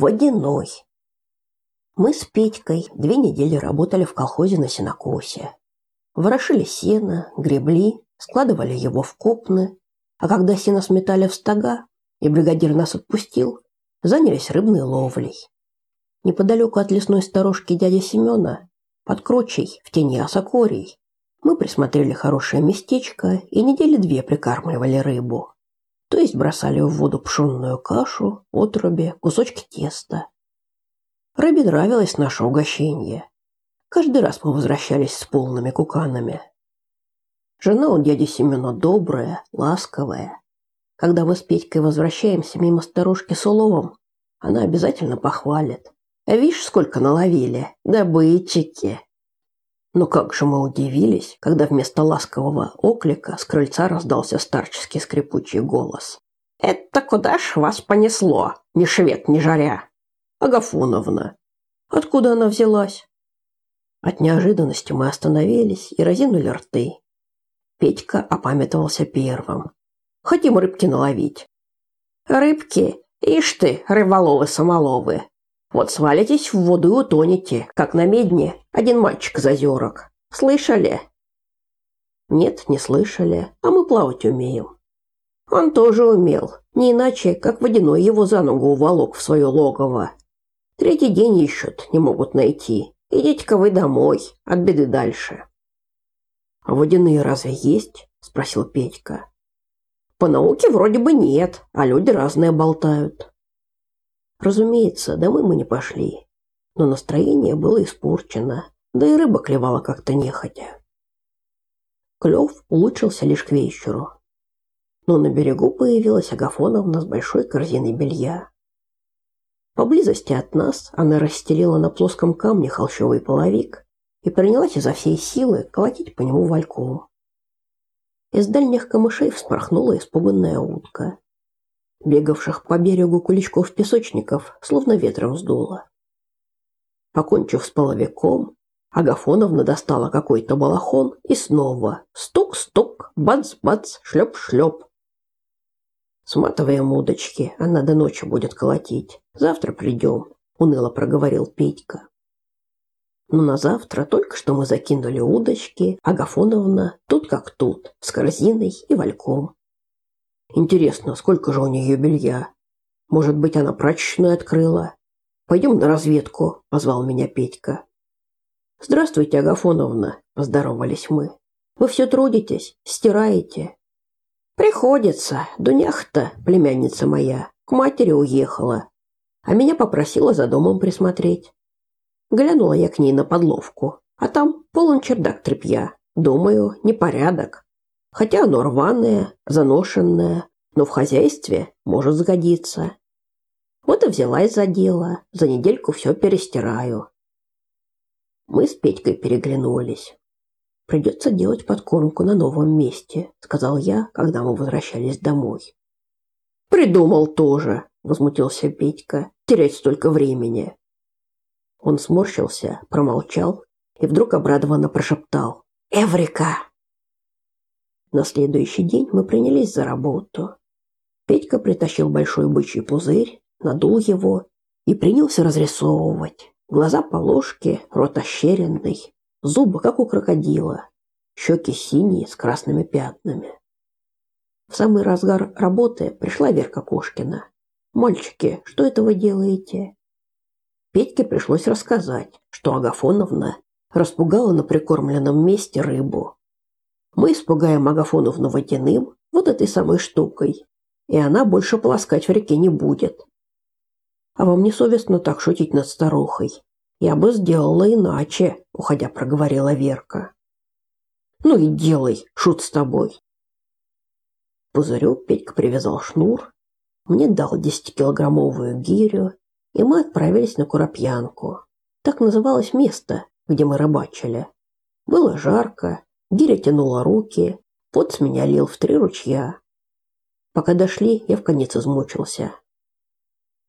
Водяной. Мы с Петькой две недели работали в колхозе на сенокосе. Ворошили сено, гребли, складывали его в копны, а когда сено сметали в стога, и бригадир нас отпустил, занялись рыбной ловлей. Неподалеку от лесной сторожки дяди Семена, под крочей, в тени осокорий, мы присмотрели хорошее местечко и недели две прикармливали рыбу. То есть бросали в воду пшенную кашу, отруби, кусочки теста. Рыбе нравилось наше угощение. Каждый раз мы возвращались с полными куканами. Жена у дяди Семена добрая, ласковая. Когда мы с Петькой возвращаемся мимо сторожки с уловом, она обязательно похвалит. А видишь, сколько наловили? Добытчики. Но как же мы удивились, когда вместо ласкового оклика с крыльца раздался старческий скрипучий голос. «Это куда ж вас понесло, ни швед, ни жаря?» Агафоновна. Откуда она взялась? От неожиданности мы остановились и разинули рты. Петька опамятовался первым. Хотим рыбки наловить. Рыбки? Ишь ты, рыболовы-самоловы. Вот свалитесь в воду и утонете, как на медне один мальчик из озерок. Слышали? Нет, не слышали, а мы плавать умеем. Он тоже умел, не иначе, как водяной его за ногу уволок в свое логово. Третий день ищут, не могут найти. Идите-ка вы домой, от беды дальше. А водяные разве есть? спросил Петька. По науке вроде бы нет, а люди разные болтают. Разумеется, домой мы не пошли, но настроение было испорчено, да и рыба клевала как-то нехотя. Клев улучшился лишь к вечеру. Но на берегу появилась Агафоновна с большой корзиной белья. Поблизости от нас она расстелила на плоском камне холщовый половик и принялась изо всей силы колотить по нему вальком. Из дальних камышей вспорхнула испуганная утка. Бегавших по берегу куличков-песочников словно ветром сдуло. Покончив с половиком, Агафоновна достала какой-то балахон и снова стук-стук, бац-бац, шлеп-шлеп. Сматываем удочки, она до ночи будет колотить. Завтра придем», – уныло проговорил Петька. Но на завтра только что мы закинули удочки, а Гафоновна тут как тут, с корзиной и вальком. Интересно, сколько же у нее белья? Может быть, она прачечную открыла? Пойдем на разведку, позвал меня Петька. Здравствуйте, Агафоновна, поздоровались мы. Вы все трудитесь, стираете. Приходится. Дуняха-то, племянница моя, к матери уехала, а меня попросила за домом присмотреть. Глянула я к ней на подловку, а там полон чердак тряпья. Думаю, непорядок. Хотя оно рваное, заношенное, но в хозяйстве может сгодиться. Вот и взялась за дело. За недельку все перестираю. Мы с Петькой переглянулись. Придется делать подкормку на новом месте, сказал я, когда мы возвращались домой. Придумал тоже, возмутился Петька. Терять столько времени. Он сморщился, промолчал и вдруг обрадованно прошептал: "Эврика!" На следующий день мы принялись за работу. Петька притащил большой бычий пузырь, надул его и принялся разрисовывать. Глаза по ложке, рот ощеренный, Зубы, как у крокодила, щеки синие с красными пятнами. В самый разгар работы пришла Верка Кошкина. «Мальчики, что это вы делаете?» Петьке пришлось рассказать, что Агафоновна распугала на прикормленном месте рыбу. Мы испугаем Агафоновну водяным, вот этой самой штукой, и она больше полоскать в реке не будет. А вам не совестно так шутить над старухой? Я бы сделала иначе, уходя, проговорила Верка. Ну и делай, шут с тобой. Пузырю Петька привязал шнур, мне дал десятикилограммовую гирю, и мы отправились на Куропьянку. Так называлось место, где мы рыбачили. Было жарко, гиря тянула руки, пот с меня лил в три ручья. Пока дошли, я в конец измучился.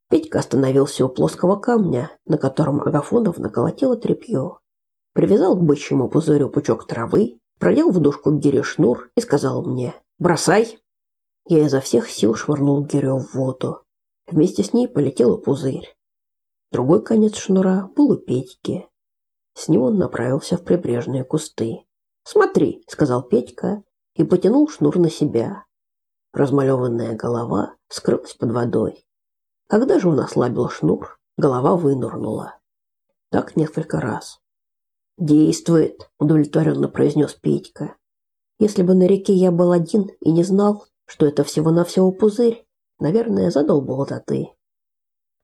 Петька остановился у плоского камня, на котором Агафонов наколотила тряпье. Привязал к бычьему пузырю пучок травы, продел в дужку гире шнур и сказал мне «Бросай!». Я изо всех сил швырнул гирю в воду. Вместе с ней полетел пузырь. Другой конец шнура был у Петьки. С него он направился в прибрежные кусты. «Смотри», — сказал Петька и потянул шнур на себя. Размалеванная голова скрылась под водой. Когда же он ослабил шнур, голова вынырнула. Так несколько раз. «Действует», – удовлетворенно произнес Петька. «Если бы на реке я был один и не знал, что это всего-навсего пузырь, наверное, задал бы ты».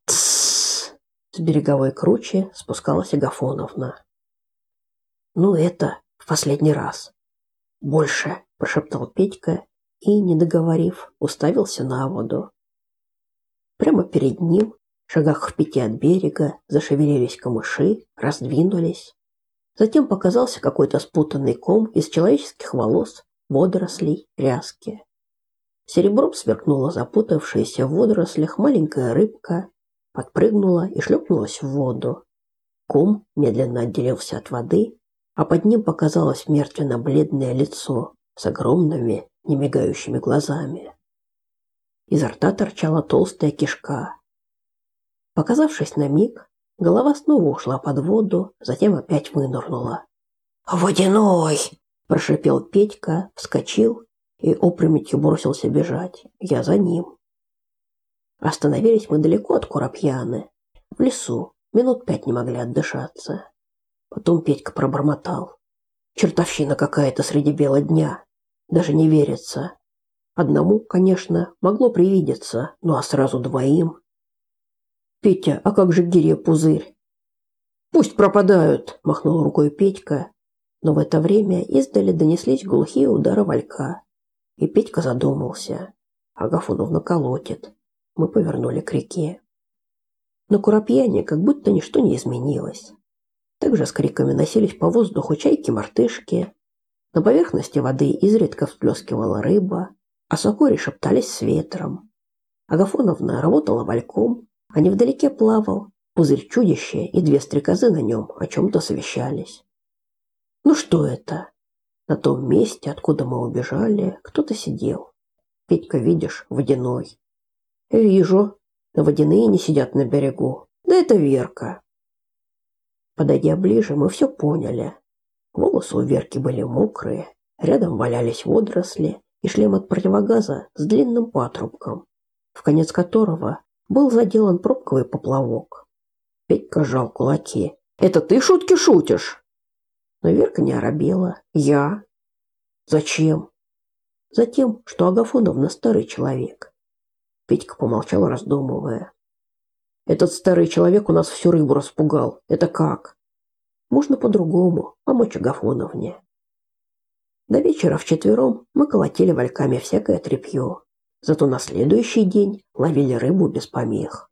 С береговой круче спускалась Агафоновна. «Ну это в последний раз». «Больше», – прошептал Петька и, не договорив, уставился на воду. Прямо перед ним, в шагах в пяти от берега, зашевелились камыши, раздвинулись. Затем показался какой-то спутанный ком из человеческих волос, водорослей, ряски. Серебром сверкнула запутавшаяся в водорослях маленькая рыбка, подпрыгнула и шлепнулась в воду. Ком медленно отделился от воды, а под ним показалось мертвенно-бледное лицо с огромными, немигающими глазами. Изо рта торчала толстая кишка. Показавшись на миг, Голова снова ушла под воду, затем опять вынырнула. «Водяной!» – прошипел Петька, вскочил и опрометью бросился бежать. Я за ним. Остановились мы далеко от Куропьяны, в лесу, минут пять не могли отдышаться. Потом Петька пробормотал. Чертовщина какая-то среди бела дня. Даже не верится. Одному, конечно, могло привидеться, ну а сразу двоим. Петя, а как же гиря пузырь? Пусть пропадают, махнул рукой Петька, но в это время издали донеслись глухие удары валька. И Петька задумался. Агафоновна колотит. Мы повернули к реке. На Куропьяне как будто ничто не изменилось. Также с криками носились по воздуху чайки-мартышки. На поверхности воды изредка всплескивала рыба, а сокори шептались с ветром. Агафоновна работала вальком, а невдалеке плавал пузырь чудище, и две стрекозы на нем о чем-то совещались. Ну что это? На том месте, откуда мы убежали, кто-то сидел. Петька, видишь, водяной. Вижу. Водяные не сидят на берегу. Да это Верка. Подойдя ближе, мы все поняли. Волосы у Верки были мокрые, рядом валялись водоросли и шлем от противогаза с длинным патрубком, в конец которого был заделан пробковый поплавок. Петька сжал кулаки. «Это ты шутки шутишь?» Но Верка не оробела. «Я?» «Зачем?» «Затем, что Агафоновна старый человек». Петька помолчал, раздумывая. «Этот старый человек у нас всю рыбу распугал. Это как?» «Можно по-другому, помочь Агафоновне». До вечера вчетвером мы колотили вальками всякое тряпье. Зато на следующий день ловили рыбу без помех.